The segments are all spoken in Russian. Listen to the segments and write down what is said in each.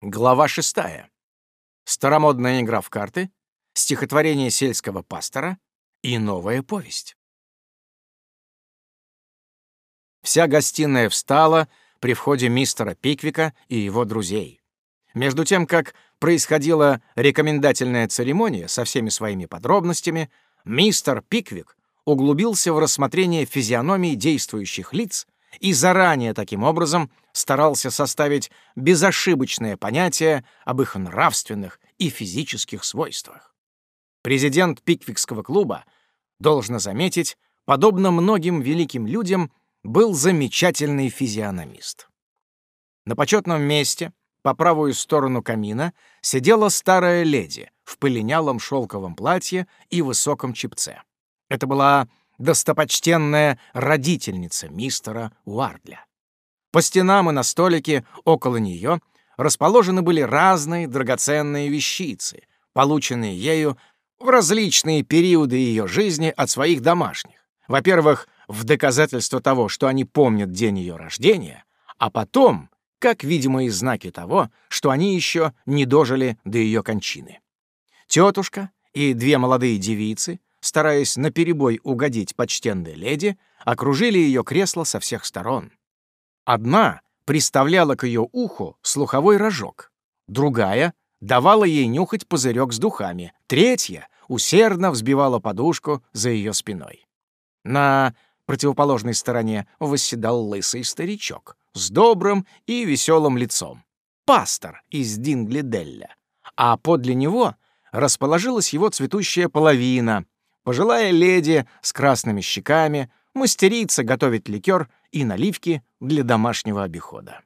Глава шестая. Старомодная игра в карты, стихотворение сельского пастора и новая повесть. Вся гостиная встала при входе мистера Пиквика и его друзей. Между тем, как происходила рекомендательная церемония со всеми своими подробностями, мистер Пиквик углубился в рассмотрение физиономий действующих лиц и заранее таким образом старался составить безошибочное понятие об их нравственных и физических свойствах. Президент Пиквикского клуба, должно заметить, подобно многим великим людям, был замечательный физиономист. На почетном месте, по правую сторону камина, сидела старая леди в пылинялом шелковом платье и высоком чепце. Это была достопочтенная родительница мистера Уардля. По стенам и на столике около нее расположены были разные драгоценные вещицы, полученные ею в различные периоды ее жизни от своих домашних. Во-первых, в доказательство того, что они помнят день ее рождения, а потом, как видимые знаки того, что они еще не дожили до ее кончины. Тетушка и две молодые девицы стараясь наперебой угодить почтенной леди, окружили ее кресло со всех сторон. Одна приставляла к ее уху слуховой рожок, другая давала ей нюхать пузырек с духами, третья усердно взбивала подушку за ее спиной. На противоположной стороне восседал лысый старичок с добрым и веселым лицом, пастор из Динглиделля, а подле него расположилась его цветущая половина, Пожилая леди с красными щеками мастерица готовить ликер и наливки для домашнего обихода.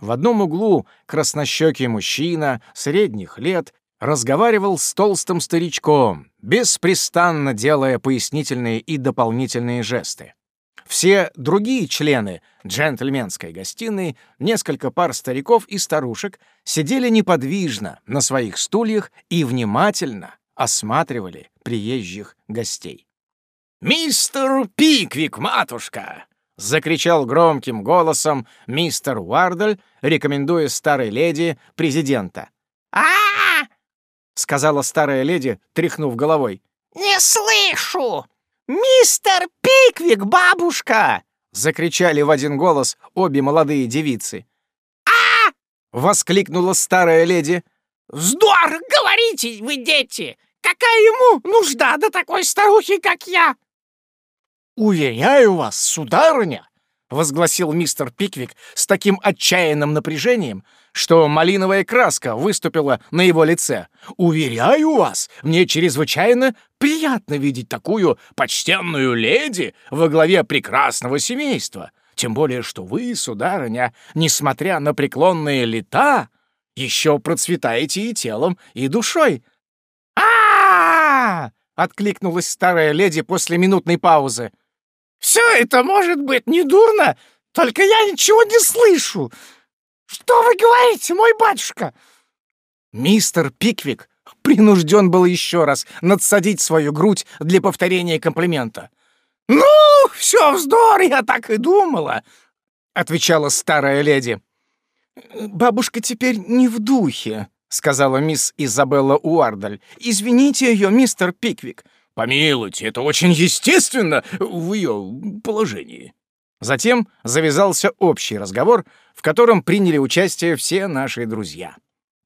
В одном углу краснощекий мужчина средних лет разговаривал с толстым старичком, беспрестанно делая пояснительные и дополнительные жесты. Все другие члены джентльменской гостиной, несколько пар стариков и старушек, сидели неподвижно на своих стульях и внимательно осматривали приезжих гостей. «Мистер Пиквик, матушка!» — закричал громким голосом мистер Уардель, рекомендуя старой леди президента. а, -а, -а сказала старая леди, тряхнув головой. «Не слышу! Мистер Пиквик, бабушка!» — закричали в один голос обе молодые девицы. а воскликнула старая леди. «Вздор, говорите вы, дети! Какая ему нужда до такой старухи, как я?» «Уверяю вас, сударыня!» — возгласил мистер Пиквик с таким отчаянным напряжением, что малиновая краска выступила на его лице. «Уверяю вас, мне чрезвычайно приятно видеть такую почтенную леди во главе прекрасного семейства, тем более что вы, сударыня, несмотря на преклонные лета, еще процветаете и телом, и душой откликнулась старая леди после минутной паузы. «Все это может быть не дурно, только я ничего не слышу. Что вы говорите, мой батюшка?» Мистер Пиквик принужден был еще раз надсадить свою грудь для повторения комплимента. «Ну, все вздор, я так и думала», — отвечала старая леди. «Бабушка теперь не в духе», — сказала мисс Изабелла Уардаль. «Извините ее, мистер Пиквик». «Помилуйте, это очень естественно в ее положении». Затем завязался общий разговор, в котором приняли участие все наши друзья.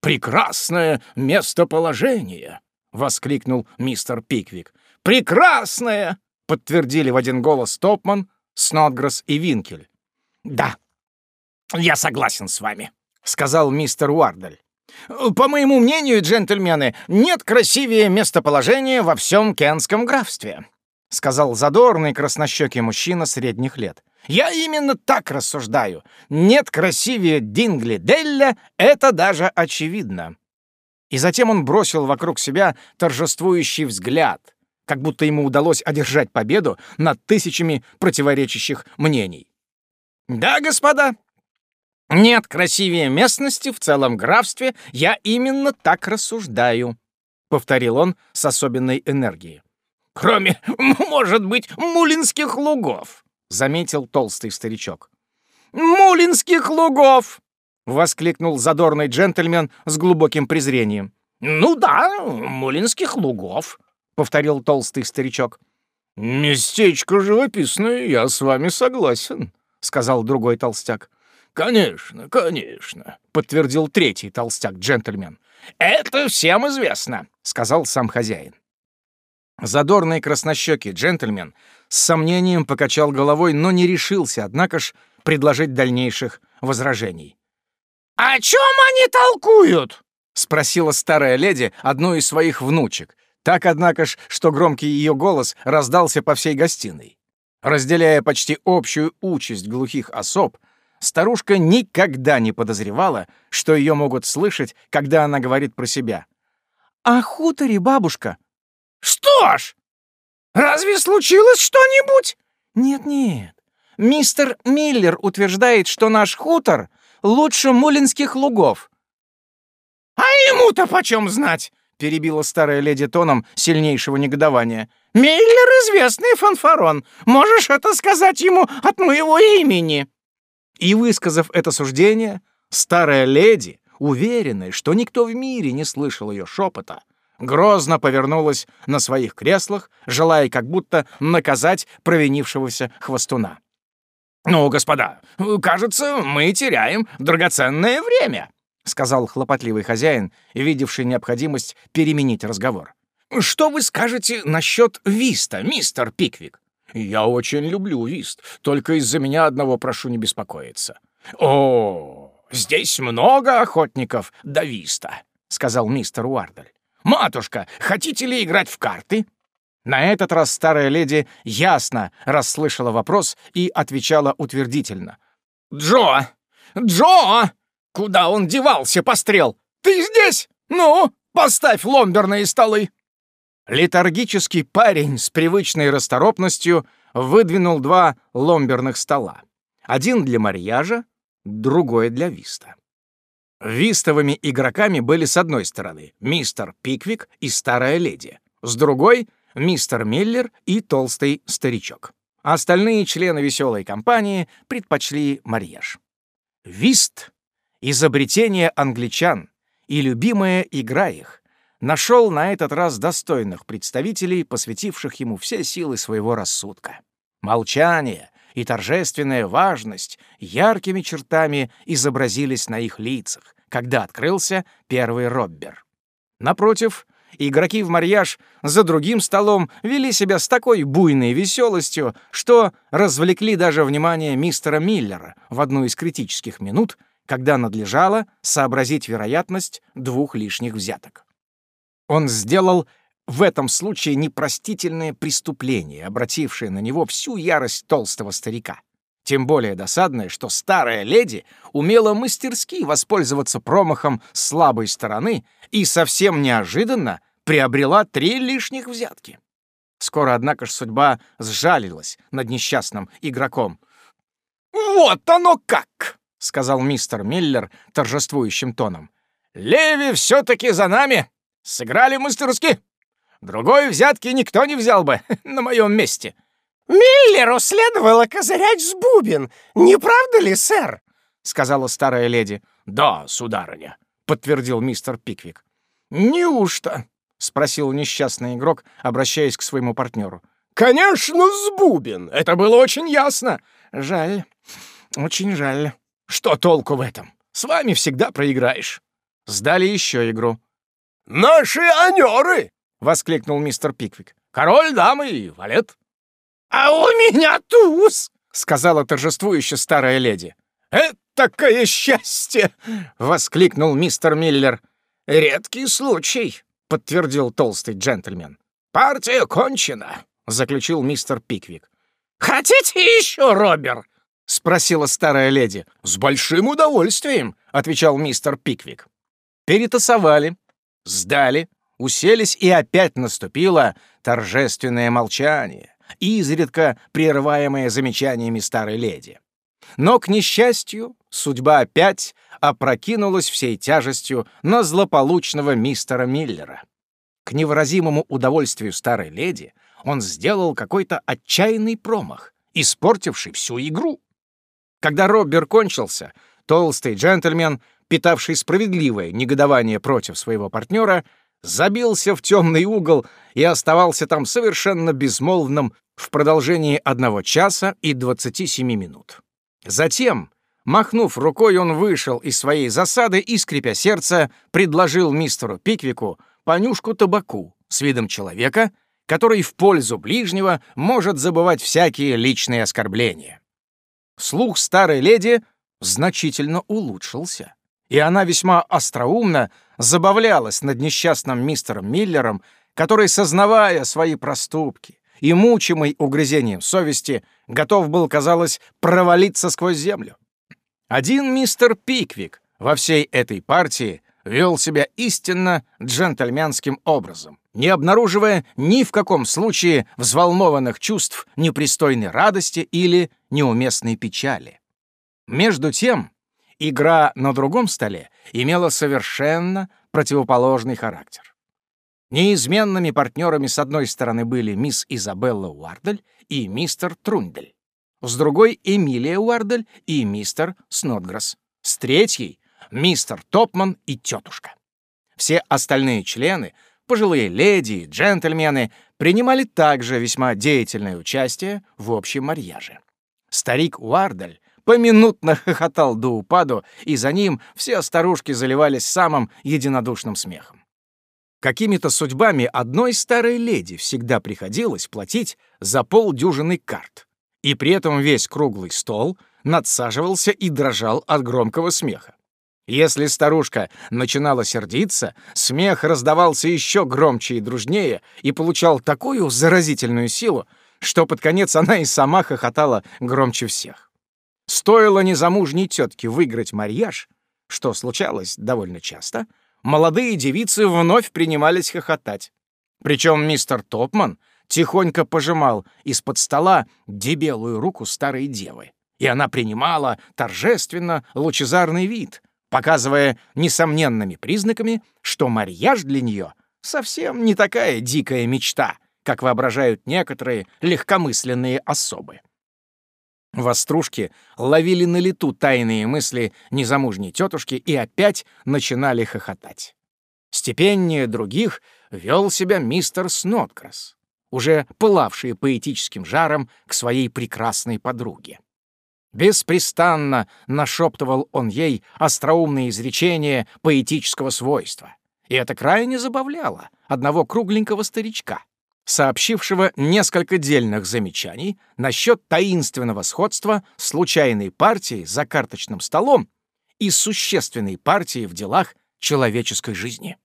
«Прекрасное местоположение!» — воскликнул мистер Пиквик. «Прекрасное!» — подтвердили в один голос Топман, Снотгресс и Винкель. «Да, я согласен с вами», — сказал мистер Уардаль. По моему мнению, джентльмены, нет красивее местоположения во всем Кенском графстве», — сказал задорный краснощекий мужчина средних лет. «Я именно так рассуждаю. Нет красивее Дингли-Делля, это даже очевидно». И затем он бросил вокруг себя торжествующий взгляд, как будто ему удалось одержать победу над тысячами противоречащих мнений. «Да, господа, нет красивее местности в целом графстве, я именно так рассуждаю», — повторил он с особенной энергией. «Кроме, может быть, мулинских лугов», — заметил толстый старичок. «Мулинских лугов!» — воскликнул задорный джентльмен с глубоким презрением. «Ну да, Мулинских лугов», — повторил толстый старичок. «Местечко живописное, я с вами согласен», — сказал другой толстяк. «Конечно, конечно», — подтвердил третий толстяк-джентльмен. «Это всем известно», — сказал сам хозяин. Задорный краснощекий джентльмен с сомнением покачал головой, но не решился, однако ж, предложить дальнейших возражений. «О чем они толкуют?» — спросила старая леди одну из своих внучек. Так, однако ж, что громкий ее голос раздался по всей гостиной. Разделяя почти общую участь глухих особ, старушка никогда не подозревала, что ее могут слышать, когда она говорит про себя. «О хуторе, бабушка!» «Что ж, разве случилось что-нибудь?» «Нет-нет, мистер Миллер утверждает, что наш хутор лучше мулинских лугов». «А ему-то почем знать?» — перебила старая леди тоном сильнейшего негодования. «Миллер — известный фанфарон. Можешь это сказать ему от моего имени?» И, высказав это суждение, старая леди, уверенная, что никто в мире не слышал ее шепота, грозно повернулась на своих креслах, желая как будто наказать провинившегося хвостуна. «Ну, господа, кажется, мы теряем драгоценное время», — сказал хлопотливый хозяин, видевший необходимость переменить разговор. «Что вы скажете насчет виста, мистер Пиквик?» «Я очень люблю вист, только из-за меня одного прошу не беспокоиться». «О, здесь много охотников до виста», — сказал мистер Уардаль. «Матушка, хотите ли играть в карты?» На этот раз старая леди ясно расслышала вопрос и отвечала утвердительно. «Джо! Джо! Куда он девался, пострел? Ты здесь? Ну, поставь ломберные столы!» Летаргический парень с привычной расторопностью выдвинул два ломберных стола. Один для марьяжа, другой для виста. Вистовыми игроками были с одной стороны мистер Пиквик и старая леди, с другой — мистер Миллер и толстый старичок. Остальные члены веселой компании предпочли марьяж. Вист — изобретение англичан и любимая игра их, нашел на этот раз достойных представителей, посвятивших ему все силы своего рассудка. Молчание и торжественная важность яркими чертами изобразились на их лицах, когда открылся первый роббер. Напротив, игроки в марьяж за другим столом вели себя с такой буйной веселостью, что развлекли даже внимание мистера Миллера в одну из критических минут, когда надлежало сообразить вероятность двух лишних взяток. Он сделал в этом случае непростительное преступление, обратившее на него всю ярость толстого старика. Тем более досадное, что старая леди умела мастерски воспользоваться промахом слабой стороны и совсем неожиданно приобрела три лишних взятки. Скоро, однако ж, судьба сжалилась над несчастным игроком. «Вот оно как!» — сказал мистер Миллер торжествующим тоном. «Леви все-таки за нами! Сыграли мастерски! Другой взятки никто не взял бы на моем месте. «Миллеру следовало козырять с бубен, не правда ли, сэр?» — сказала старая леди. «Да, сударыня», — подтвердил мистер Пиквик. «Неужто?» — спросил несчастный игрок, обращаясь к своему партнеру. «Конечно, с бубен! Это было очень ясно!» «Жаль, очень жаль. Что толку в этом? С вами всегда проиграешь». Сдали еще игру. «Наши анеры!» — воскликнул мистер Пиквик. «Король, дамы и валет». «А у меня туз!» — сказала торжествующая старая леди. «Этакое счастье!» — воскликнул мистер Миллер. «Редкий случай», — подтвердил толстый джентльмен. «Партия кончена», — заключил мистер Пиквик. «Хотите еще, Робер?» — спросила старая леди. «С большим удовольствием», — отвечал мистер Пиквик. Перетасовали, сдали, уселись, и опять наступило торжественное молчание, изредка прерываемое замечаниями старой леди. Но, к несчастью, судьба опять опрокинулась всей тяжестью на злополучного мистера Миллера. К невыразимому удовольствию старой леди он сделал какой-то отчаянный промах, испортивший всю игру. Когда Роббер кончился, толстый джентльмен, питавший справедливое негодование против своего партнера, забился в темный угол и оставался там совершенно безмолвным в продолжении одного часа и 27 минут. Затем, махнув рукой, он вышел из своей засады и, скрипя сердце, предложил мистеру Пиквику понюшку табаку с видом человека, который в пользу ближнего может забывать всякие личные оскорбления. Слух старой леди значительно улучшился, и она весьма остроумно забавлялась над несчастным мистером Миллером, который, сознавая свои проступки и мучимый угрызением совести, готов был, казалось, провалиться сквозь землю. Один мистер Пиквик во всей этой партии вел себя истинно джентльменским образом, не обнаруживая ни в каком случае взволнованных чувств непристойной радости или неуместной печали. Между тем, игра на другом столе имела совершенно противоположный характер. Неизменными партнерами с одной стороны были мисс Изабелла Уардель и мистер Трундель, с другой — Эмилия Уардель и мистер Снотгресс, с третьей — мистер Топман и тетушка. Все остальные члены, пожилые леди и джентльмены, принимали также весьма деятельное участие в общем марьяже. Старик Уардель поминутно хохотал до упаду, и за ним все старушки заливались самым единодушным смехом. Какими-то судьбами одной старой леди всегда приходилось платить за полдюжины карт, и при этом весь круглый стол надсаживался и дрожал от громкого смеха. Если старушка начинала сердиться, смех раздавался еще громче и дружнее и получал такую заразительную силу, что под конец она и сама хохотала громче всех. Стоило незамужней тетке выиграть марьяж, что случалось довольно часто — молодые девицы вновь принимались хохотать. Причем мистер Топман тихонько пожимал из-под стола дебелую руку старой девы, и она принимала торжественно лучезарный вид, показывая несомненными признаками, что марьяж для нее совсем не такая дикая мечта, как воображают некоторые легкомысленные особы. Вострушки ловили на лету тайные мысли незамужней тетушки и опять начинали хохотать. Степеннее других вел себя мистер Снотгресс, уже пылавший поэтическим жаром к своей прекрасной подруге. Беспрестанно нашептывал он ей остроумные изречения поэтического свойства, и это крайне забавляло одного кругленького старичка, сообщившего несколько дельных замечаний насчет таинственного сходства случайной партии за карточным столом и существенной партии в делах человеческой жизни.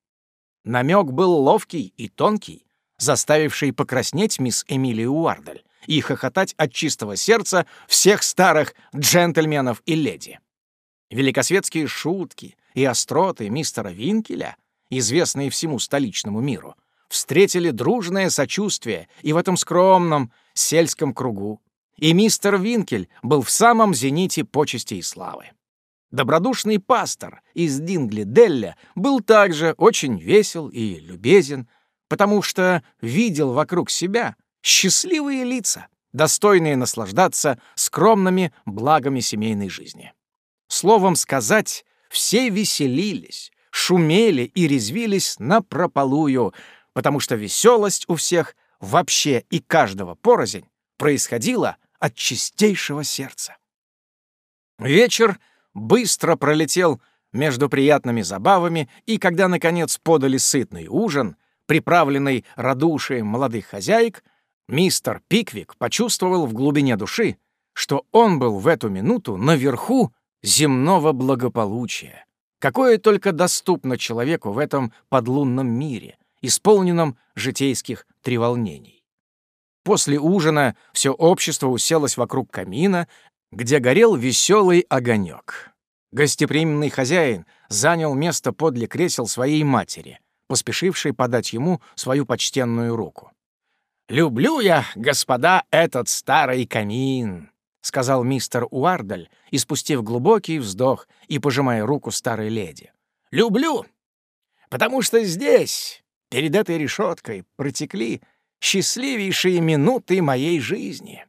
Намек был ловкий и тонкий, заставивший покраснеть мисс Эмилию Уардель и хохотать от чистого сердца всех старых джентльменов и леди. Великосветские шутки и остроты мистера Винкеля, известные всему столичному миру, встретили дружное сочувствие и в этом скромном сельском кругу. И мистер Винкель был в самом зените почести и славы. Добродушный пастор из Дингли-Делля был также очень весел и любезен, потому что видел вокруг себя счастливые лица, достойные наслаждаться скромными благами семейной жизни. Словом сказать, все веселились, шумели и резвились напропалую, потому что веселость у всех вообще и каждого порознь происходила от чистейшего сердца. Вечер быстро пролетел между приятными забавами, и когда, наконец, подали сытный ужин, приправленный радушием молодых хозяек, мистер Пиквик почувствовал в глубине души, что он был в эту минуту наверху земного благополучия, какое только доступно человеку в этом подлунном мире — исполненном житейских треволнений. После ужина все общество уселось вокруг камина, где горел веселый огонек. Гостеприимный хозяин занял место подле кресел своей матери, поспешившей подать ему свою почтенную руку. «Люблю я, господа, этот старый камин», — сказал мистер Уардаль, испустив глубокий вздох и пожимая руку старой леди. «Люблю, потому что здесь, Перед этой решеткой протекли счастливейшие минуты моей жизни.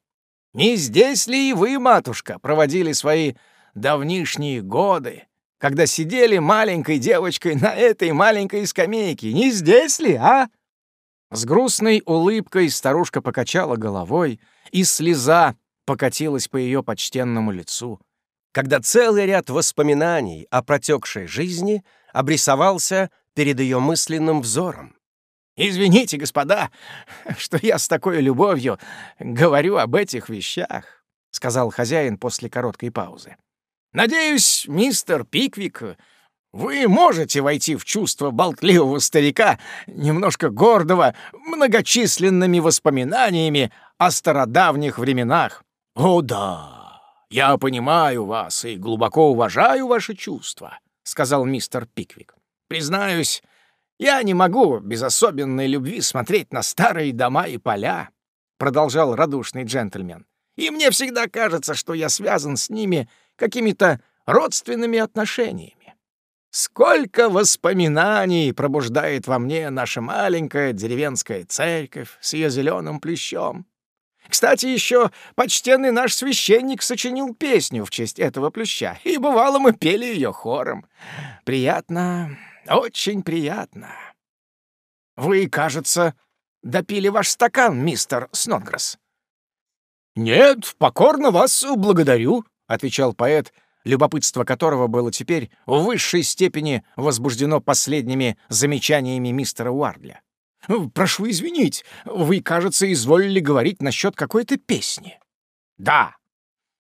Не здесь ли и вы, матушка, проводили свои давнишние годы, когда сидели маленькой девочкой на этой маленькой скамейке. Не здесь ли, а?» С грустной улыбкой старушка покачала головой, и слеза покатилась по ее почтенному лицу, когда целый ряд воспоминаний о протекшей жизни обрисовался перед ее мысленным взором. «Извините, господа, что я с такой любовью говорю об этих вещах», — сказал хозяин после короткой паузы. «Надеюсь, мистер Пиквик, вы можете войти в чувство болтливого старика, немножко гордого, многочисленными воспоминаниями о стародавних временах. О да, я понимаю вас и глубоко уважаю ваши чувства», — сказал мистер Пиквик. «Признаюсь, я не могу без особенной любви смотреть на старые дома и поля», — продолжал радушный джентльмен. «И мне всегда кажется, что я связан с ними какими-то родственными отношениями. Сколько воспоминаний пробуждает во мне наша маленькая деревенская церковь с ее зеленым плющом. Кстати, еще почтенный наш священник сочинил песню в честь этого плюща, и бывало мы пели ее хором. Приятно, очень приятно. Вы, кажется, допили ваш стакан, мистер Снотгресс. «Нет, покорно вас благодарю», — отвечал поэт, любопытство которого было теперь в высшей степени возбуждено последними замечаниями мистера Уардля. «Прошу извинить, вы, кажется, изволили говорить насчет какой-то песни». «Да,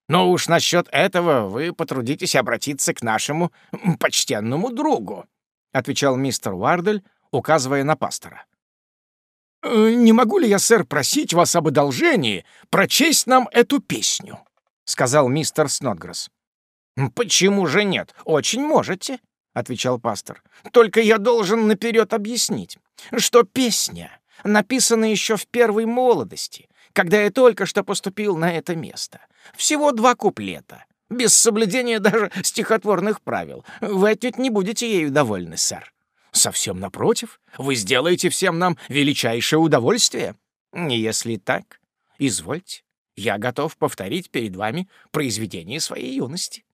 но уж насчет этого вы потрудитесь обратиться к нашему почтенному другу», — отвечал мистер Уардель, указывая на пастора. «Э, «Не могу ли я, сэр, просить вас об одолжении прочесть нам эту песню?» — сказал мистер Снотгресс. «Почему же нет? Очень можете», — отвечал пастор. «Только я должен наперед объяснить, что песня написана еще в первой молодости, когда я только что поступил на это место. Всего два куплета без соблюдения даже стихотворных правил. Вы отнюдь не будете ею довольны, сэр. Совсем напротив, вы сделаете всем нам величайшее удовольствие. Если так, извольте, я готов повторить перед вами произведение своей юности.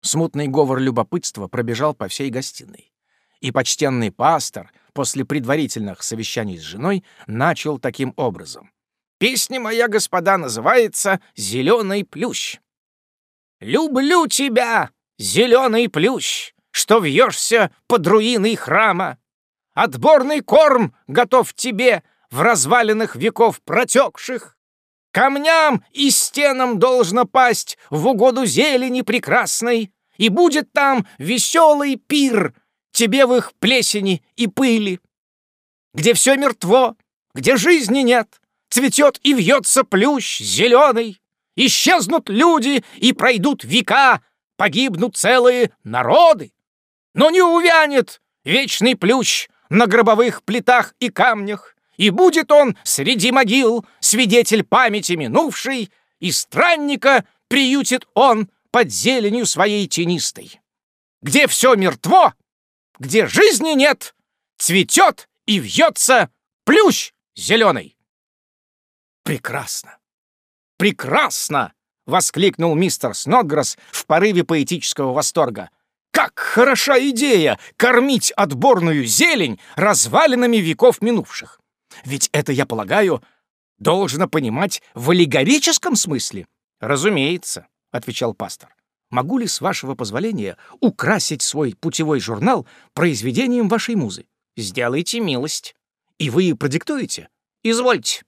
Смутный говор любопытства пробежал по всей гостиной. И почтенный пастор после предварительных совещаний с женой начал таким образом. «Песня моя, господа, называется «Зеленый плющ». Люблю тебя, зеленый плющ, что вьешься под руиной храма. Отборный корм готов тебе в развалинах веков протекших. Камням и стенам должно пасть в угоду зелени прекрасной, и будет там веселый пир тебе в их плесени и пыли. Где все мертво, где жизни нет, цветет и вьется плющ зеленый, Исчезнут люди и пройдут века, погибнут целые народы. Но не увянет вечный плющ на гробовых плитах и камнях, и будет он среди могил свидетель памяти минувшей, и странника приютит он под зеленью своей тенистой. Где все мертво, где жизни нет, цветет и вьется плющ зеленый. Прекрасно! прекрасно!» — воскликнул мистер Снотгресс в порыве поэтического восторга. «Как хороша идея кормить отборную зелень развалинами веков минувших! Ведь это, я полагаю, должно понимать в аллегорическом смысле?» «Разумеется», — отвечал пастор. «Могу ли, с вашего позволения, украсить свой путевой журнал произведением вашей музы? Сделайте милость. И вы продиктуете? Извольте».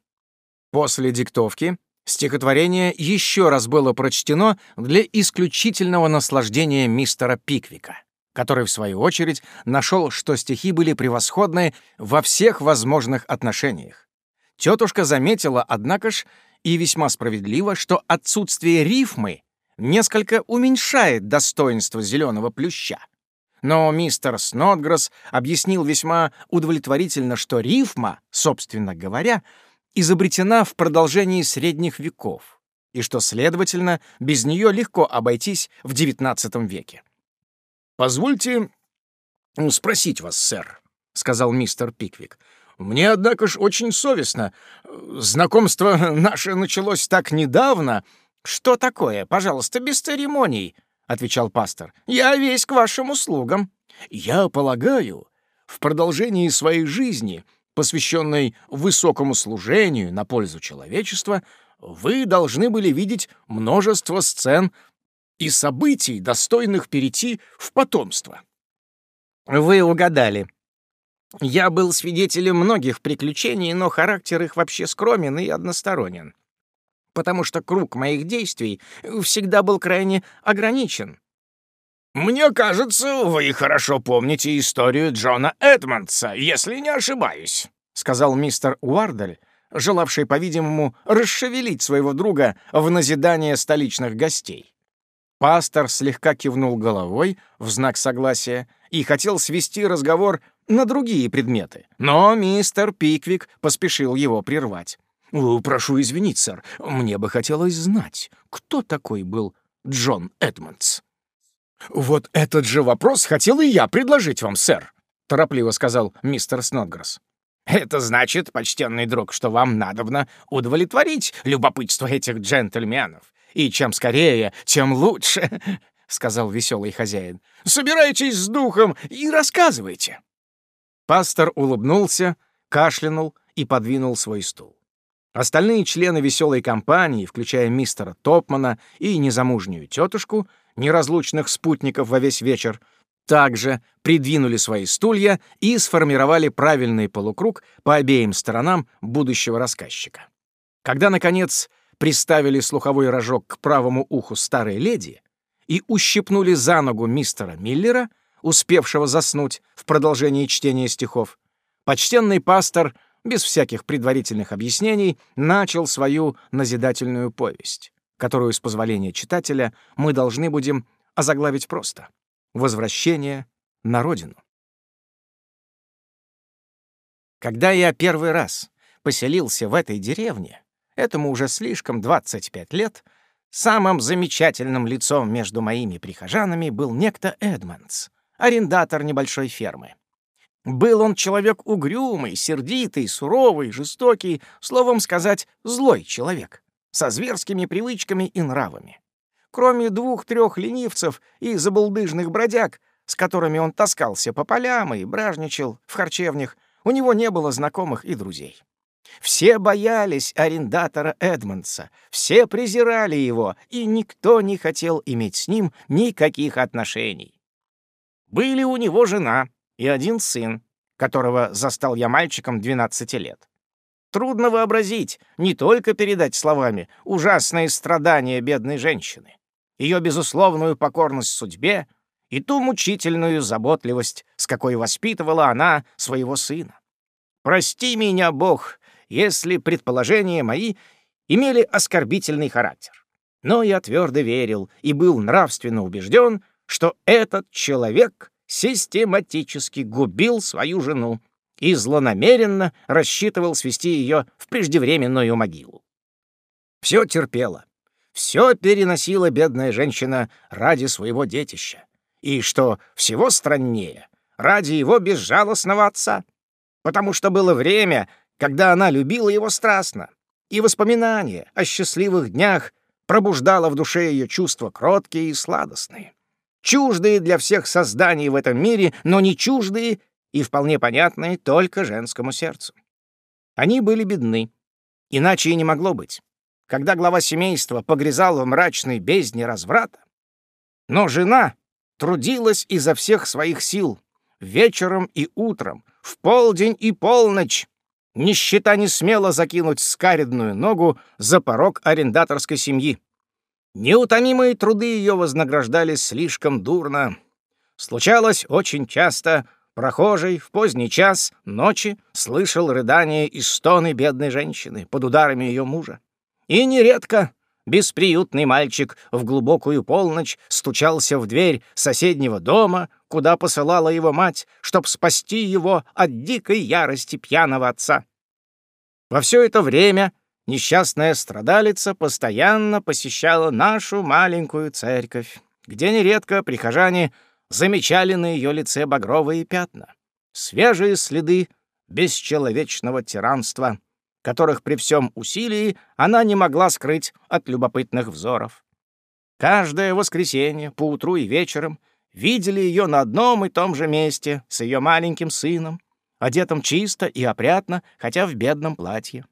После диктовки Стихотворение еще раз было прочтено для исключительного наслаждения мистера Пиквика, который, в свою очередь, нашел, что стихи были превосходны во всех возможных отношениях. Тетушка заметила, однако ж, и весьма справедливо, что отсутствие рифмы несколько уменьшает достоинство зеленого плюща. Но мистер Снотгресс объяснил весьма удовлетворительно, что рифма, собственно говоря, — изобретена в продолжении средних веков, и что, следовательно, без нее легко обойтись в XIX веке. «Позвольте спросить вас, сэр», — сказал мистер Пиквик. «Мне, однако ж, очень совестно. Знакомство наше началось так недавно. Что такое? Пожалуйста, без церемоний», отвечал пастор. «Я весь к вашим услугам». «Я полагаю, в продолжении своей жизни, посвященной высокому служению на пользу человечества, вы должны были видеть множество сцен и событий, достойных перейти в потомство». «Вы угадали. Я был свидетелем многих приключений, но характер их вообще скромен и односторонен потому что круг моих действий всегда был крайне ограничен. «Мне кажется, вы хорошо помните историю Джона Эдмондса, если не ошибаюсь», — сказал мистер Уардель, желавший, по-видимому, расшевелить своего друга в назидание столичных гостей. Пастор слегка кивнул головой в знак согласия и хотел свести разговор на другие предметы, но мистер Пиквик поспешил его прервать. «Прошу извинить, сэр, мне бы хотелось знать, кто такой был Джон Эдмондс?» «Вот этот же вопрос хотел и я предложить вам, сэр», — торопливо сказал мистер Снотгресс. «Это значит, почтенный друг, что вам надобно удовлетворить любопытство этих джентльменов. И чем скорее, тем лучше», — сказал веселый хозяин. «Собирайтесь с духом и рассказывайте». Пастор улыбнулся, кашлянул и подвинул свой стул. Остальные члены веселой компании, включая мистера Топмана и незамужнюю тетушку, неразлучных спутников во весь вечер, также придвинули свои стулья и сформировали правильный полукруг по обеим сторонам будущего рассказчика. Когда, наконец, приставили слуховой рожок к правому уху старой леди и ущипнули за ногу мистера Миллера, успевшего заснуть в продолжении чтения стихов, почтенный пастор — без всяких предварительных объяснений, начал свою назидательную повесть, которую, с позволения читателя, мы должны будем озаглавить просто «Возвращение на родину». Когда я первый раз поселился в этой деревне, этому уже слишком 25 лет, самым замечательным лицом между моими прихожанами был некто Эдмондс, арендатор небольшой фермы. Был он человек угрюмый, сердитый, суровый, жестокий, словом сказать, злой человек, со зверскими привычками и нравами. Кроме двух-трех ленивцев и забулдыжных бродяг, с которыми он таскался по полям и бражничал в харчевнях, у него не было знакомых и друзей. Все боялись арендатора Эдмонса, все презирали его, и никто не хотел иметь с ним никаких отношений. Были у него жена, и один сын, которого застал я мальчиком 12 лет. Трудно вообразить, не только передать словами, ужасные страдания бедной женщины, ее безусловную покорность судьбе и ту мучительную заботливость, с какой воспитывала она своего сына. Прости меня, Бог, если предположения мои имели оскорбительный характер. Но я твердо верил и был нравственно убежден, что этот человек систематически губил свою жену и злонамеренно рассчитывал свести ее в преждевременную могилу. Все терпела, все переносила бедная женщина ради своего детища, и, что всего страннее, ради его безжалостного отца, потому что было время, когда она любила его страстно, и воспоминания о счастливых днях пробуждало в душе ее чувства кроткие и сладостные чуждые для всех созданий в этом мире, но не чуждые и вполне понятные только женскому сердцу. Они были бедны, иначе и не могло быть, когда глава семейства погрязал в мрачной бездне разврата. Но жена трудилась изо всех своих сил, вечером и утром, в полдень и полночь, нищета не смела закинуть скаридную ногу за порог арендаторской семьи. Неутомимые труды ее вознаграждались слишком дурно. Случалось очень часто, прохожий в поздний час ночи слышал рыдания и стоны бедной женщины под ударами ее мужа. И нередко бесприютный мальчик в глубокую полночь стучался в дверь соседнего дома, куда посылала его мать, чтоб спасти его от дикой ярости пьяного отца. Во все это время несчастная страдалица постоянно посещала нашу маленькую церковь, где нередко прихожане замечали на ее лице багровые пятна, свежие следы бесчеловечного тиранства, которых при всем усилии она не могла скрыть от любопытных взоров. Каждое воскресенье, поутру и вечером, видели ее на одном и том же месте с ее маленьким сыном, одетым чисто и опрятно, хотя в бедном платье.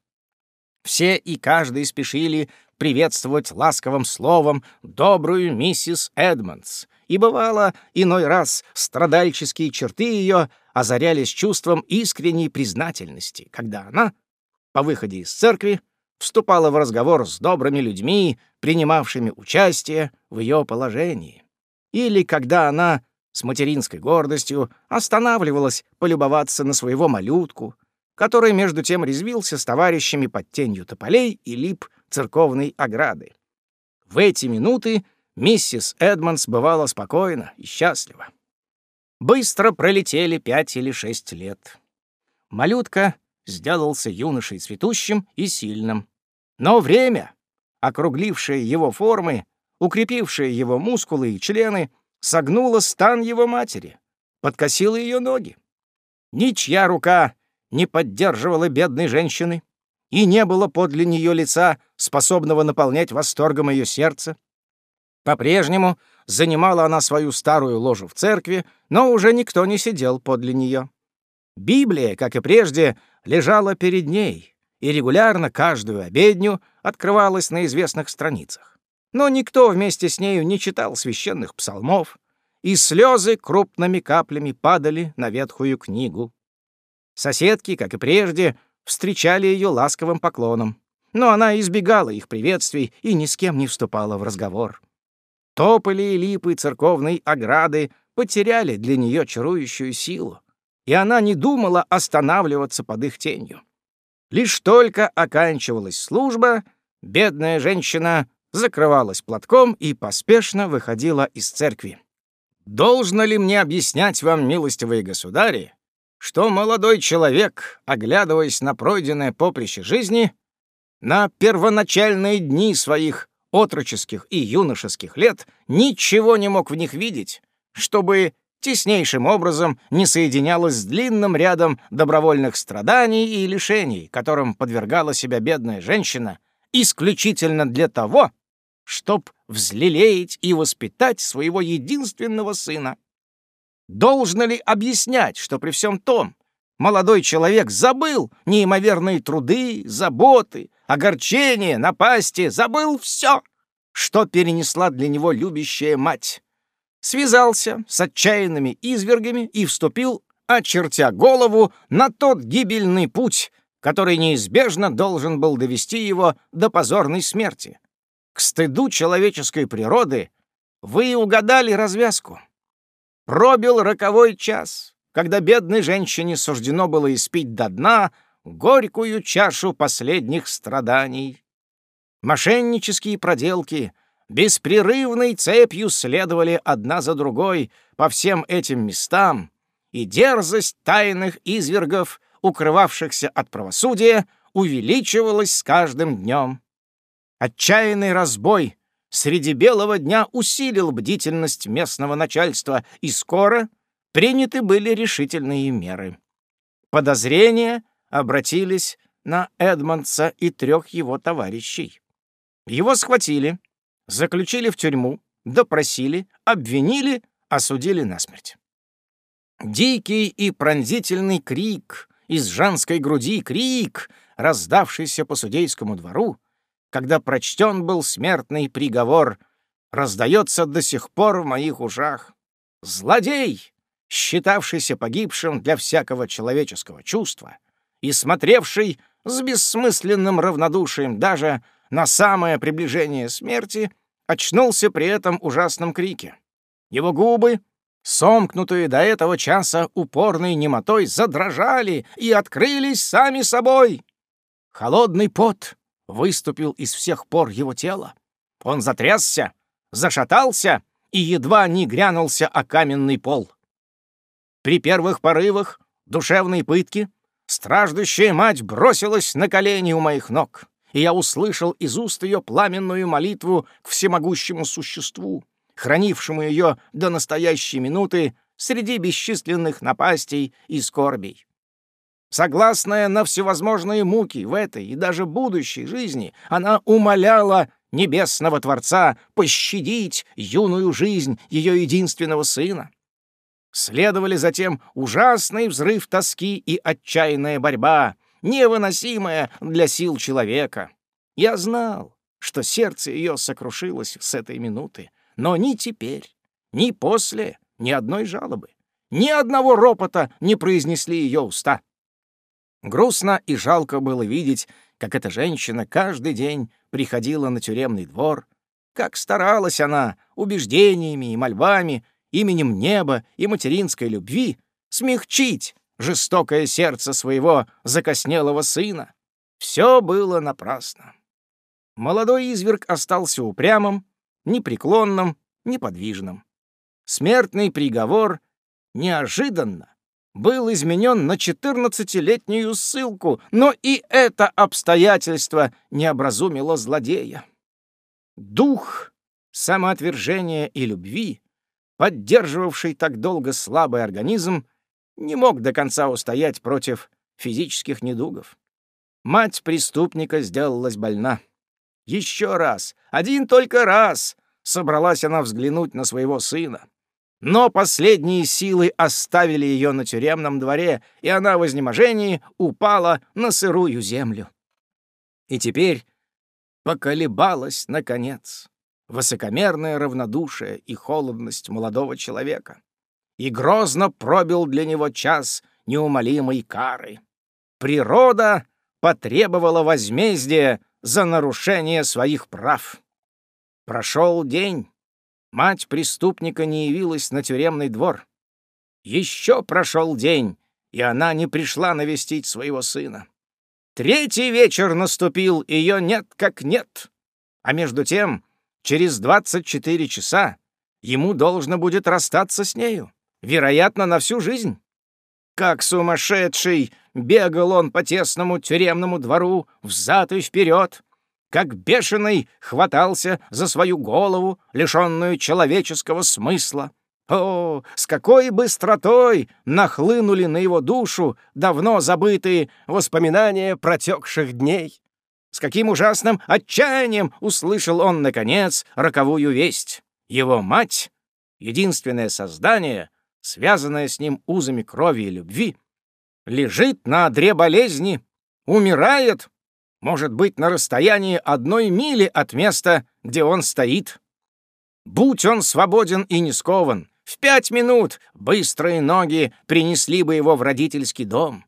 Все и каждый спешили приветствовать ласковым словом добрую миссис Эдмондс, и бывало, иной раз страдальческие черты ее озарялись чувством искренней признательности, когда она, по выходе из церкви, вступала в разговор с добрыми людьми, принимавшими участие в ее положении. Или когда она с материнской гордостью останавливалась полюбоваться на своего малютку, который между тем резвился с товарищами под тенью тополей и лип церковной ограды. В эти минуты миссис Эдмонс бывала спокойна и счастлива. Быстро пролетели пять или шесть лет. Малютка сделался юношей цветущим и сильным. Но время, округлившее его формы, укрепившее его мускулы и члены, согнуло стан его матери, подкосило ее ноги. Ничья рука не поддерживала бедной женщины, и не было подле нее лица, способного наполнять восторгом ее сердце. По-прежнему занимала она свою старую ложу в церкви, но уже никто не сидел подле нее. Библия, как и прежде, лежала перед ней, и регулярно каждую обедню открывалась на известных страницах. Но никто вместе с нею не читал священных псалмов, и слезы крупными каплями падали на ветхую книгу. Соседки, как и прежде, встречали ее ласковым поклоном, но она избегала их приветствий и ни с кем не вступала в разговор. Тополи и липы церковной ограды потеряли для нее чарующую силу, и она не думала останавливаться под их тенью. Лишь только оканчивалась служба, бедная женщина закрывалась платком и поспешно выходила из церкви. «Должно ли мне объяснять вам, милостивые государи, что молодой человек, оглядываясь на пройденное поприще жизни, на первоначальные дни своих отроческих и юношеских лет ничего не мог в них видеть, чтобы теснейшим образом не соединялось с длинным рядом добровольных страданий и лишений, которым подвергала себя бедная женщина, исключительно для того, чтоб взлелеять и воспитать своего единственного сына. Должно ли объяснять, что при всем том молодой человек забыл неимоверные труды, заботы, огорчения, напасти, забыл все, что перенесла для него любящая мать. Связался с отчаянными извергами и вступил, очертя голову, на тот гибельный путь, который неизбежно должен был довести его до позорной смерти. К стыду человеческой природы вы угадали развязку. Пробил роковой час, когда бедной женщине суждено было испить до дна горькую чашу последних страданий. Мошеннические проделки беспрерывной цепью следовали одна за другой по всем этим местам, и дерзость тайных извергов, укрывавшихся от правосудия, увеличивалась с каждым днем. Отчаянный разбой среди белого дня усилил бдительность местного начальства, и скоро приняты были решительные меры. Подозрения обратились на Эдмонса и трех его товарищей. Его схватили, заключили в тюрьму, допросили, обвинили, осудили насмерть. Дикий и пронзительный крик из женской груди, крик, раздавшийся по судейскому двору, когда прочтен был смертный приговор, раздается до сих пор в моих ушах. Злодей, считавшийся погибшим для всякого человеческого чувства и смотревший с бессмысленным равнодушием даже на самое приближение смерти, очнулся при этом ужасном крике. Его губы, сомкнутые до этого часа упорной немотой, задрожали и открылись сами собой. Холодный пот выступил из всех пор его тела. Он затрясся, зашатался и едва не грянулся о каменный пол. При первых порывах душевной пытки страждущая мать бросилась на колени у моих ног, и я услышал из уст ее пламенную молитву к всемогущему существу, хранившему ее до настоящей минуты среди бесчисленных напастей и скорбей. Согласная на всевозможные муки в этой и даже будущей жизни, она умоляла небесного Творца пощадить юную жизнь ее единственного сына. Следовали затем ужасный взрыв тоски и отчаянная борьба, невыносимая для сил человека. Я знал, что сердце ее сокрушилось с этой минуты, но ни теперь, ни после ни одной жалобы, ни одного ропота не произнесли ее уста. Грустно и жалко было видеть, как эта женщина каждый день приходила на тюремный двор, как старалась она убеждениями и мольбами, именем неба и материнской любви смягчить жестокое сердце своего закоснелого сына. Все было напрасно. Молодой изверг остался упрямым, непреклонным, неподвижным. Смертный приговор неожиданно был изменен на 14-летнюю ссылку, но и это обстоятельство не образумило злодея. Дух самоотвержения и любви, поддерживавший так долго слабый организм, не мог до конца устоять против физических недугов. Мать преступника сделалась больна. Еще раз, один только раз, собралась она взглянуть на своего сына. Но последние силы оставили ее на тюремном дворе, и она в изнеможении упала на сырую землю. И теперь поколебалась, наконец, высокомерное равнодушие и холодность молодого человека. И грозно пробил для него час неумолимой кары. Природа потребовала возмездия за нарушение своих прав. Прошел день, Мать преступника не явилась на тюремный двор. Еще прошел день, и она не пришла навестить своего сына. Третий вечер наступил, ее нет как нет. А между тем, через 24 часа ему должно будет расстаться с нею, вероятно, на всю жизнь. Как сумасшедший бегал он по тесному тюремному двору взад и вперед, как бешеный хватался за свою голову, лишенную человеческого смысла. О, с какой быстротой нахлынули на его душу давно забытые воспоминания протекших дней! С каким ужасным отчаянием услышал он, наконец, роковую весть. Его мать, единственное создание, связанное с ним узами крови и любви, лежит на одре болезни, умирает может быть на расстоянии одной мили от места, где он стоит. Будь он свободен и не скован, в пять минут быстрые ноги принесли бы его в родительский дом.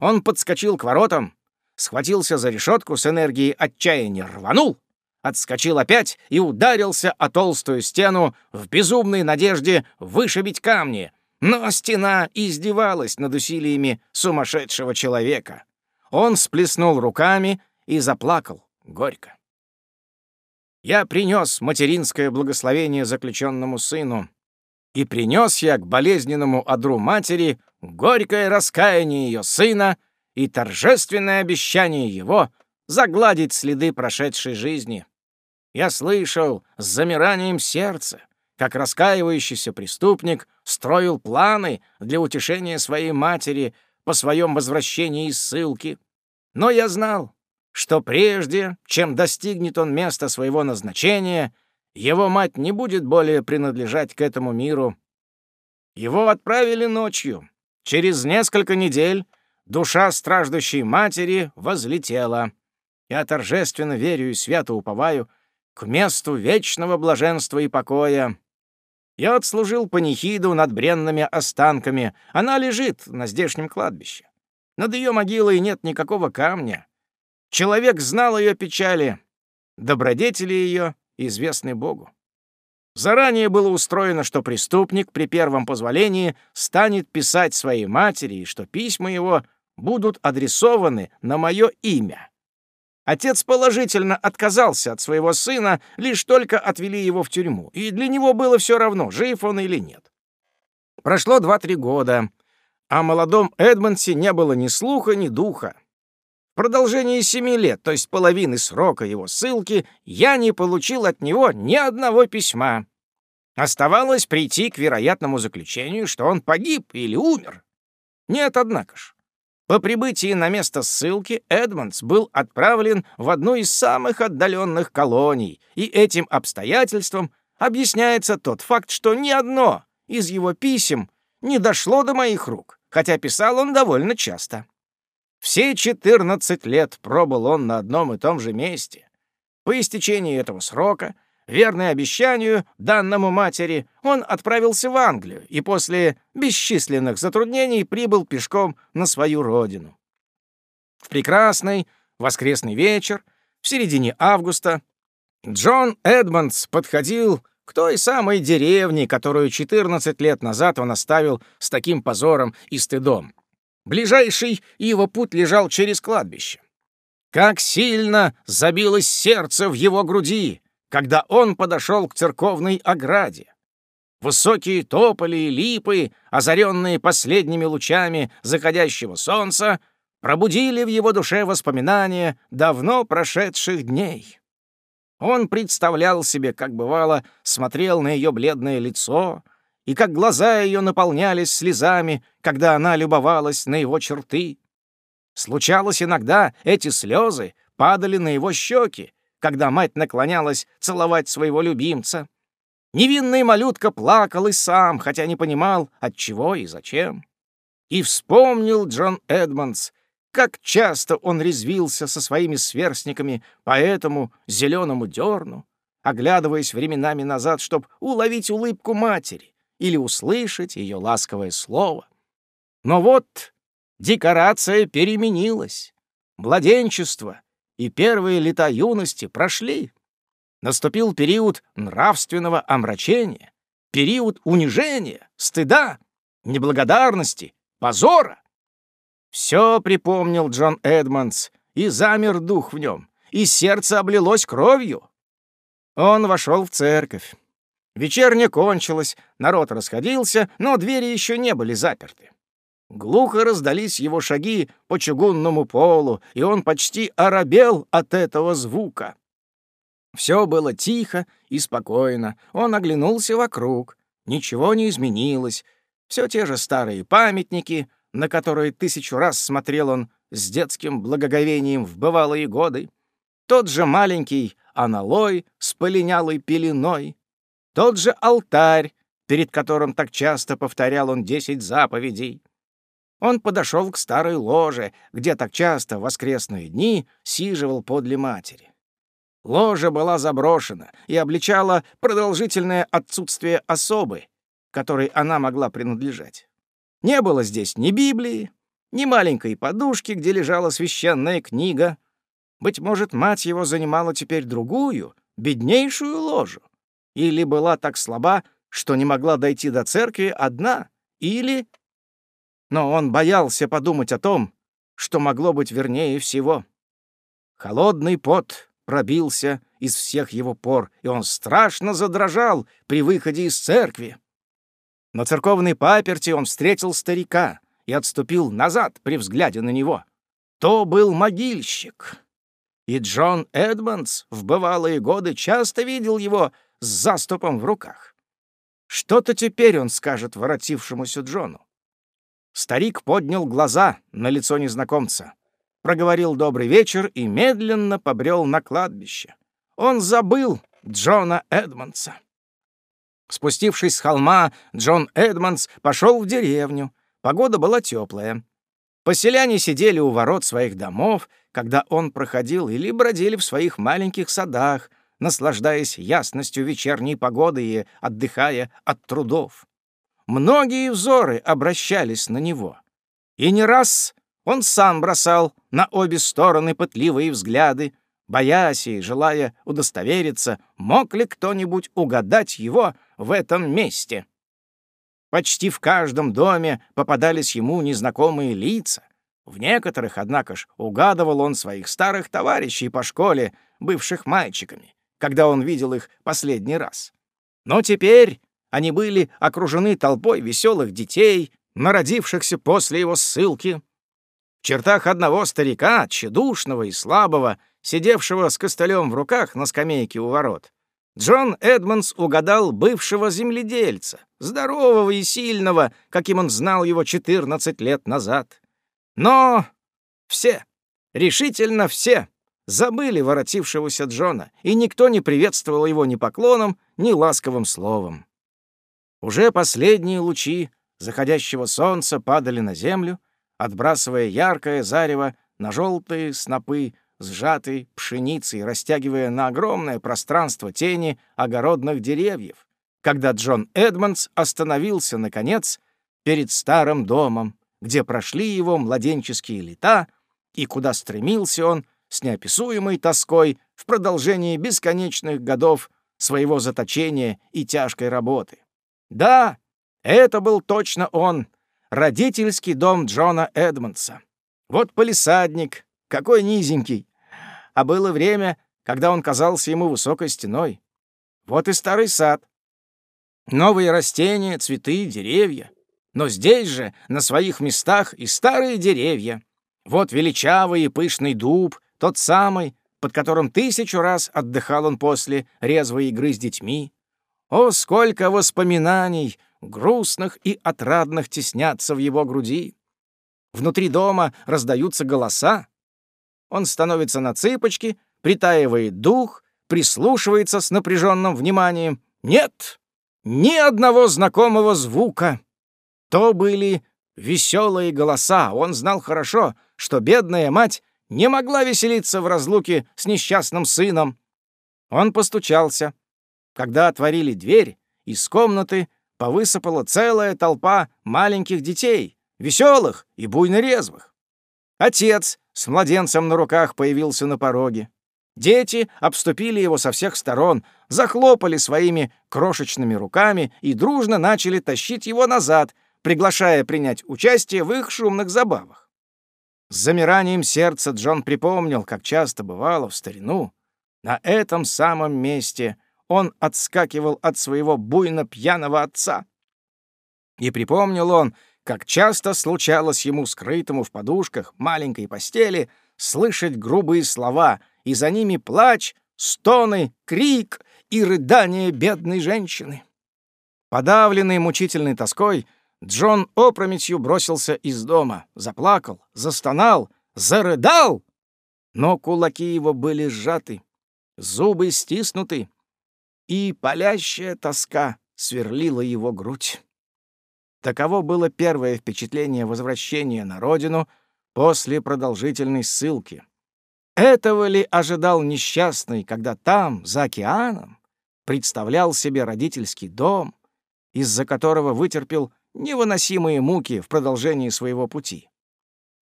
Он подскочил к воротам, схватился за решетку с энергией отчаяния, рванул, отскочил опять и ударился о толстую стену в безумной надежде вышибить камни. Но стена издевалась над усилиями сумасшедшего человека. Он сплеснул руками и заплакал горько. Я принес материнское благословение заключенному сыну, и принес я к болезненному одру матери горькое раскаяние ее сына и торжественное обещание его загладить следы прошедшей жизни. Я слышал с замиранием сердца, как раскаивающийся преступник строил планы для утешения своей матери по своем возвращении из ссылки. Но я знал, что прежде, чем достигнет он места своего назначения, его мать не будет более принадлежать к этому миру. Его отправили ночью. Через несколько недель душа страждущей матери возлетела. Я торжественно верю и свято уповаю к месту вечного блаженства и покоя, я отслужил панихиду над бренными останками. Она лежит на здешнем кладбище. Над ее могилой нет никакого камня. Человек знал ее печали. Добродетели ее известны Богу. Заранее было устроено, что преступник при первом позволении станет писать своей матери, и что письма его будут адресованы на мое имя. Отец положительно отказался от своего сына, лишь только отвели его в тюрьму, и для него было все равно, жив он или нет. Прошло два-три года, а молодом Эдмонсе не было ни слуха, ни духа. В продолжении семи лет, то есть половины срока его ссылки, я не получил от него ни одного письма. Оставалось прийти к вероятному заключению, что он погиб или умер. Нет, однако ж. По прибытии на место ссылки Эдмондс был отправлен в одну из самых отдаленных колоний, и этим обстоятельством объясняется тот факт, что ни одно из его писем не дошло до моих рук, хотя писал он довольно часто. Все 14 лет пробыл он на одном и том же месте. По истечении этого срока, верный обещанию, данному матери, он отправился в Англию и после бесчисленных затруднений прибыл пешком на свою родину. В прекрасный воскресный вечер, в середине августа, Джон Эдмондс подходил к той самой деревне, которую 14 лет назад он оставил с таким позором и стыдом. Ближайший его путь лежал через кладбище. Как сильно забилось сердце в его груди, когда он подошел к церковной ограде. Высокие тополи и липы, озаренные последними лучами заходящего солнца, пробудили в его душе воспоминания давно прошедших дней. Он представлял себе, как бывало, смотрел на ее бледное лицо, и как глаза ее наполнялись слезами, когда она любовалась на его черты. Случалось иногда, эти слезы падали на его щеки, когда мать наклонялась целовать своего любимца. Невинный малютка плакал и сам, хотя не понимал, от чего и зачем. И вспомнил Джон Эдмондс, как часто он резвился со своими сверстниками по этому зеленому дерну, оглядываясь временами назад, чтобы уловить улыбку матери, или услышать ее ласковое слово. Но вот декорация переменилась. Младенчество и первые лета юности прошли. Наступил период нравственного омрачения, период унижения, стыда, неблагодарности, позора. Все припомнил Джон Эдмондс, и замер дух в нем, и сердце облилось кровью. Он вошел в церковь. Вечерня кончилась, народ расходился, но двери еще не были заперты. Глухо раздались его шаги по чугунному полу, и он почти оробел от этого звука. Все было тихо и спокойно. Он оглянулся вокруг. Ничего не изменилось. Все те же старые памятники, на которые тысячу раз смотрел он с детским благоговением в бывалые годы. Тот же маленький аналой с полинялой пеленой, тот же алтарь, перед которым так часто повторял он десять заповедей. Он подошел к старой ложе, где так часто в воскресные дни сиживал подле матери. Ложа была заброшена и обличала продолжительное отсутствие особы, которой она могла принадлежать. Не было здесь ни Библии, ни маленькой подушки, где лежала священная книга. Быть может, мать его занимала теперь другую, беднейшую ложу или была так слаба, что не могла дойти до церкви одна, или... Но он боялся подумать о том, что могло быть вернее всего. Холодный пот пробился из всех его пор, и он страшно задрожал при выходе из церкви. На церковной паперти он встретил старика и отступил назад при взгляде на него. То был могильщик. И Джон Эдмондс в бывалые годы часто видел его с заступом в руках. Что-то теперь он скажет воротившемуся Джону. Старик поднял глаза на лицо незнакомца, проговорил добрый вечер и медленно побрел на кладбище. Он забыл Джона Эдмонса. Спустившись с холма, Джон Эдмонс пошел в деревню. Погода была теплая. Поселяне сидели у ворот своих домов, когда он проходил, или бродили в своих маленьких садах, наслаждаясь ясностью вечерней погоды и отдыхая от трудов. Многие взоры обращались на него. И не раз он сам бросал на обе стороны пытливые взгляды, боясь и желая удостовериться, мог ли кто-нибудь угадать его в этом месте. Почти в каждом доме попадались ему незнакомые лица. В некоторых, однако ж, угадывал он своих старых товарищей по школе, бывших мальчиками когда он видел их последний раз. Но теперь они были окружены толпой веселых детей, народившихся после его ссылки. В чертах одного старика, тщедушного и слабого, сидевшего с костылем в руках на скамейке у ворот, Джон Эдмонс угадал бывшего земледельца, здорового и сильного, каким он знал его 14 лет назад. Но все, решительно все, забыли воротившегося Джона, и никто не приветствовал его ни поклоном, ни ласковым словом. Уже последние лучи заходящего солнца падали на землю, отбрасывая яркое зарево на желтые снопы сжатой пшеницы, растягивая на огромное пространство тени огородных деревьев, когда Джон Эдмондс остановился, наконец, перед старым домом, где прошли его младенческие лета и куда стремился он с неописуемой тоской в продолжении бесконечных годов своего заточения и тяжкой работы. Да, это был точно он, родительский дом Джона Эдмондса. Вот полисадник, какой низенький. А было время, когда он казался ему высокой стеной. Вот и старый сад. Новые растения, цветы, деревья. Но здесь же, на своих местах, и старые деревья. Вот величавый и пышный дуб, тот самый, под которым тысячу раз отдыхал он после резвой игры с детьми. О, сколько воспоминаний, грустных и отрадных, теснятся в его груди! Внутри дома раздаются голоса. Он становится на цыпочки, притаивает дух, прислушивается с напряженным вниманием. Нет, ни одного знакомого звука. То были веселые голоса. Он знал хорошо, что бедная мать не могла веселиться в разлуке с несчастным сыном. Он постучался. Когда отворили дверь, из комнаты повысыпала целая толпа маленьких детей, веселых и буйно резвых. Отец с младенцем на руках появился на пороге. Дети обступили его со всех сторон, захлопали своими крошечными руками и дружно начали тащить его назад, приглашая принять участие в их шумных забавах. С замиранием сердца Джон припомнил, как часто бывало в старину. На этом самом месте он отскакивал от своего буйно пьяного отца. И припомнил он, как часто случалось ему, скрытому в подушках маленькой постели, слышать грубые слова, и за ними плач, стоны, крик и рыдание бедной женщины. Подавленный мучительной тоской, Джон опрометью бросился из дома, заплакал, застонал, зарыдал, но кулаки его были сжаты, зубы стиснуты, и палящая тоска сверлила его грудь. Таково было первое впечатление возвращения на родину после продолжительной ссылки. Этого ли ожидал несчастный, когда там, за океаном, представлял себе родительский дом, из-за которого вытерпел невыносимые муки в продолжении своего пути?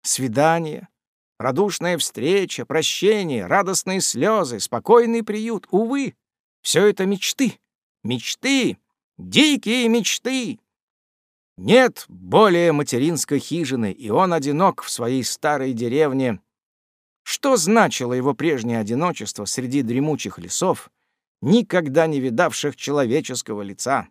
Свидание, радушная встреча, прощение, радостные слезы, спокойный приют. Увы, все это мечты, мечты, дикие мечты. Нет более материнской хижины, и он одинок в своей старой деревне. Что значило его прежнее одиночество среди дремучих лесов, никогда не видавших человеческого лица?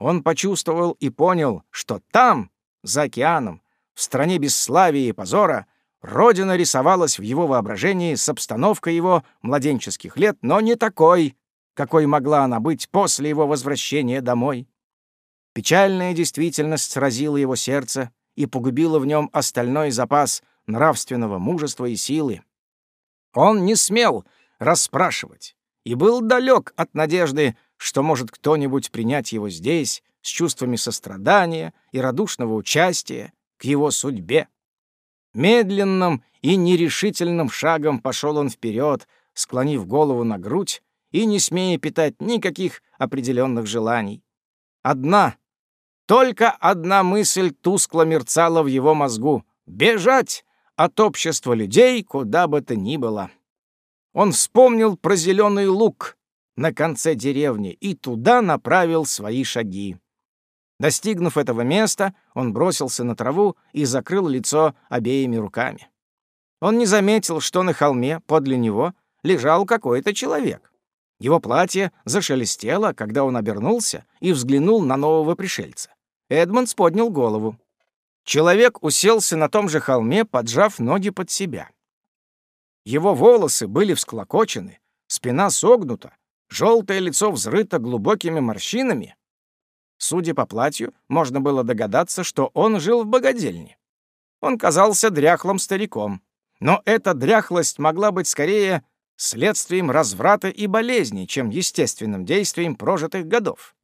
Он почувствовал и понял, что там, за океаном, в стране бесславия и позора, родина рисовалась в его воображении с обстановкой его младенческих лет, но не такой, какой могла она быть после его возвращения домой. Печальная действительность сразила его сердце и погубила в нем остальной запас нравственного мужества и силы. Он не смел расспрашивать и был далек от надежды, что может кто-нибудь принять его здесь с чувствами сострадания и радушного участия к его судьбе. Медленным и нерешительным шагом пошел он вперед, склонив голову на грудь и не смея питать никаких определенных желаний. Одна только одна мысль тускло мерцала в его мозгу — бежать от общества людей куда бы то ни было. Он вспомнил про зеленый луг на конце деревни и туда направил свои шаги. Достигнув этого места, он бросился на траву и закрыл лицо обеими руками. Он не заметил, что на холме подле него лежал какой-то человек. Его платье зашелестело, когда он обернулся и взглянул на нового пришельца. Эдмондс поднял голову. Человек уселся на том же холме, поджав ноги под себя. Его волосы были всклокочены, спина согнута, желтое лицо взрыто глубокими морщинами. Судя по платью, можно было догадаться, что он жил в богадельне. Он казался дряхлым стариком. Но эта дряхлость могла быть скорее следствием разврата и болезни, чем естественным действием прожитых годов.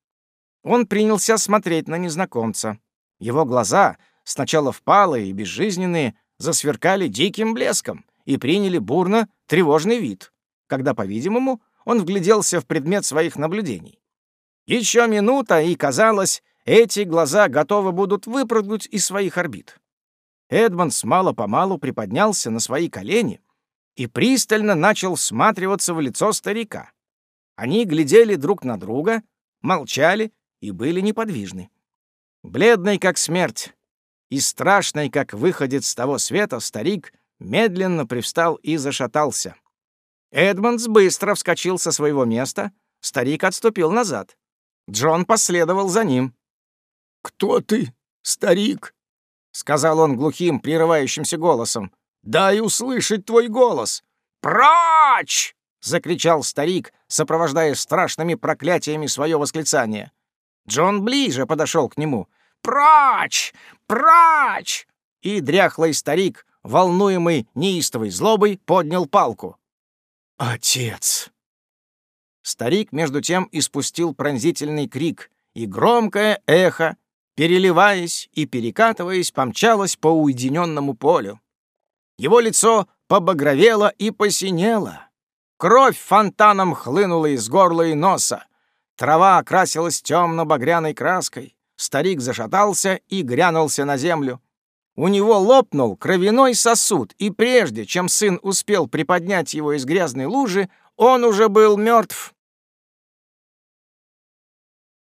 Он принялся смотреть на незнакомца. Его глаза, сначала впалые и безжизненные, засверкали диким блеском и приняли бурно тревожный вид, когда, по-видимому, он вгляделся в предмет своих наблюдений. Еще минута, и, казалось, эти глаза готовы будут выпрыгнуть из своих орбит. Эдмондс мало-помалу приподнялся на свои колени и пристально начал всматриваться в лицо старика. Они глядели друг на друга, молчали и были неподвижны. Бледный как смерть и страшный как выходец с того света, старик медленно привстал и зашатался. Эдмондс быстро вскочил со своего места, старик отступил назад. Джон последовал за ним. «Кто ты, старик?» — сказал он глухим, прерывающимся голосом. «Дай услышать твой голос!» «Прочь!» — закричал старик, сопровождая страшными проклятиями свое восклицание. Джон ближе подошел к нему. «Прочь! Прочь!» И дряхлый старик, волнуемый неистовой злобой, поднял палку. «Отец!» Старик, между тем, испустил пронзительный крик, и громкое эхо, переливаясь и перекатываясь, помчалось по уединенному полю. Его лицо побагровело и посинело. Кровь фонтаном хлынула из горла и носа. Трава окрасилась темно-багряной краской. Старик зашатался и грянулся на землю. У него лопнул кровяной сосуд, и прежде чем сын успел приподнять его из грязной лужи, он уже был мертв.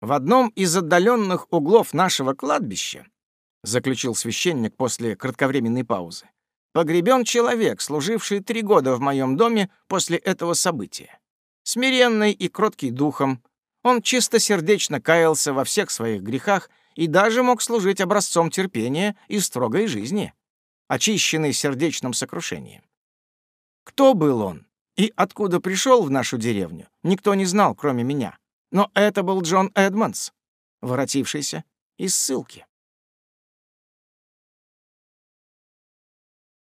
В одном из отдаленных углов нашего кладбища, заключил священник после кратковременной паузы, погребен человек, служивший три года в моем доме после этого события. Смиренный и кроткий духом, он чистосердечно каялся во всех своих грехах и даже мог служить образцом терпения и строгой жизни, очищенный сердечным сокрушением. Кто был он и откуда пришел в нашу деревню, никто не знал, кроме меня. Но это был Джон Эдмонс, воротившийся из ссылки.